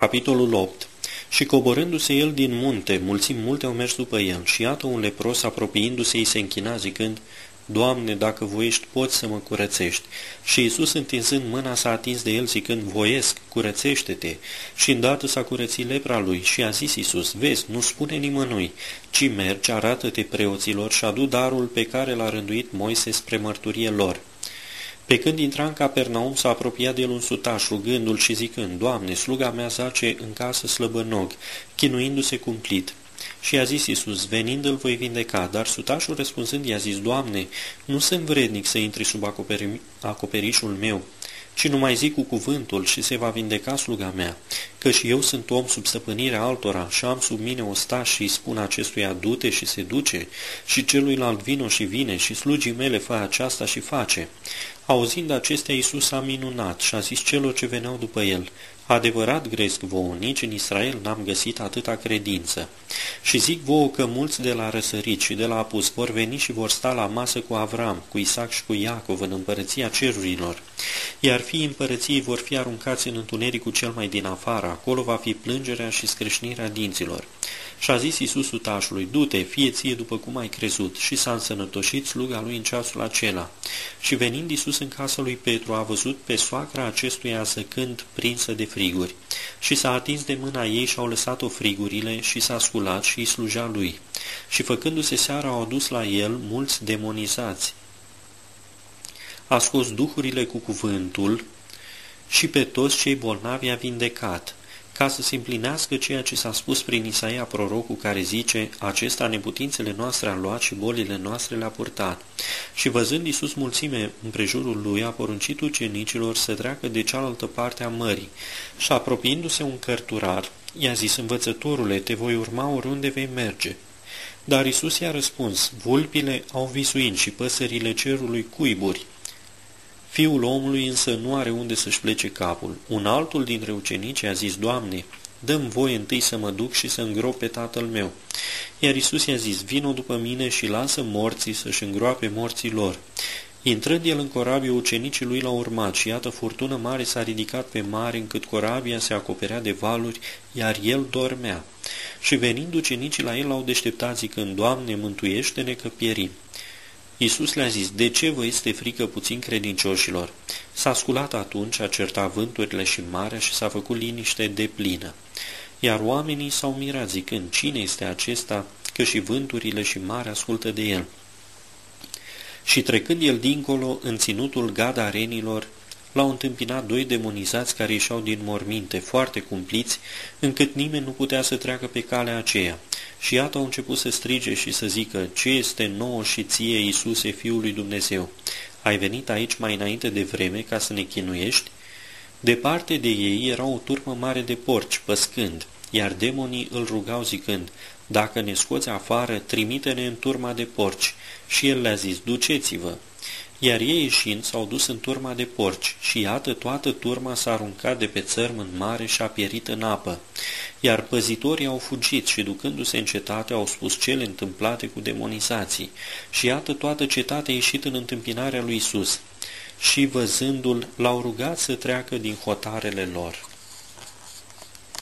Capitolul 8 Și coborându-se el din munte, mulțimi multe au mers după el, și iată un lepros apropiindu-se îi se închina zicând, Doamne, dacă voiești, poți să mă curățești. Și Iisus, întinzând mâna, s-a atins de el, zicând, Voiesc, curățește-te. Și îndată s-a curățit lepra lui și a zis Iisus, Vezi, nu spune nimănui, ci mergi, arată-te preoților și adu darul pe care l-a rânduit Moise spre mărturie lor. Pe când intra în Capernaum, s-a apropiat de el un sutaș, rugându-l și zicând, Doamne, sluga mea zace în casă slăbănog, chinuindu-se cumplit. Și a zis Iisus, venind îl voi vindeca, dar sutașul răspunzând i-a zis, Doamne, nu sunt vrednic să intri sub acoperi acoperișul meu, ci numai zic cu cuvântul și se va vindeca sluga mea, că și eu sunt om sub stăpânirea altora și am sub mine o sta și îi spun acestuia du-te și se duce și celuilalt vino și vine și slugii mele fă aceasta și face. Auzind acestea, Iisus a minunat și a zis celor ce veneau după el, Adevărat gresc vouă, nici în Israel n-am găsit atâta credință. Și zic vouă că mulți de la răsărit și de la apus vor veni și vor sta la masă cu Avram, cu Isaac și cu Iacov în împărăția cerurilor. Iar fiii împărăției vor fi aruncați în întunericul cel mai din afară, acolo va fi plângerea și scrâșnirea dinților. Și a zis Iisus utașului, du-te, fie ție după cum ai crezut, și s-a însănătoșit sluga lui în ceasul acela. Și venind Iisus în casa lui Petru, a văzut pe soacra acestuia zăcând prinsă de friguri. Și s-a atins de mâna ei și au lăsat-o frigurile și s-a sculat și îi sluja lui. Și făcându-se seara au adus la el mulți demonizați. A scos duhurile cu cuvântul și pe toți cei bolnavi a vindecat ca să se împlinească ceea ce s-a spus prin Isaia prorocul care zice, acesta neputințele noastre a luat și bolile noastre le-a purtat. Și văzând Iisus mulțime împrejurul lui, a poruncit ucenicilor să treacă de cealaltă parte a mării și apropiindu-se un cărturar, i-a zis, învățătorule, te voi urma oriunde vei merge. Dar Isus i-a răspuns, vulpile au visuit și păsările cerului cuiburi, Fiul omului însă nu are unde să-și plece capul. Un altul dintre ucenici a zis, Doamne, dăm voi întâi să mă duc și să îngrop pe tatăl meu. Iar Isus i-a zis, vino după mine și lasă morții să-și îngroape morții lor. Intrând el în corabie, ucenicii lui l-au urmat și iată furtună mare s-a ridicat pe mare încât corabia se acoperea de valuri, iar el dormea. Și venind ucenicii la el l-au deșteptat zicând, Doamne, mântuiește-ne că pierim. Iisus le-a zis, de ce vă este frică puțin credincioșilor? S-a sculat atunci, a certat vânturile și marea și s-a făcut liniște de plină. Iar oamenii s-au mirat zicând, cine este acesta, că și vânturile și marea ascultă de el? Și trecând el dincolo, în ținutul gadarenilor, l-au întâmpinat doi demonizați care ieșeau din morminte, foarte cumpliți, încât nimeni nu putea să treacă pe calea aceea. Și iată au început să strige și să zică, ce este nouă și ție, Iisuse, Fiul lui Dumnezeu? Ai venit aici mai înainte de vreme ca să ne chinuiești? Departe de ei era o turmă mare de porci, păscând, iar demonii îl rugau zicând, dacă ne scoți afară, trimite-ne în turma de porci. Și el le-a zis, duceți-vă. Iar ei ieșind s-au dus în turma de porci și iată toată turma s-a aruncat de pe țărm în mare și a pierit în apă. Iar păzitorii au fugit și ducându-se în cetate au spus cele întâmplate cu demonizații. Și iată toată cetatea a ieșit în întâmpinarea lui Isus. Și văzându-l, l-au rugat să treacă din hotarele lor.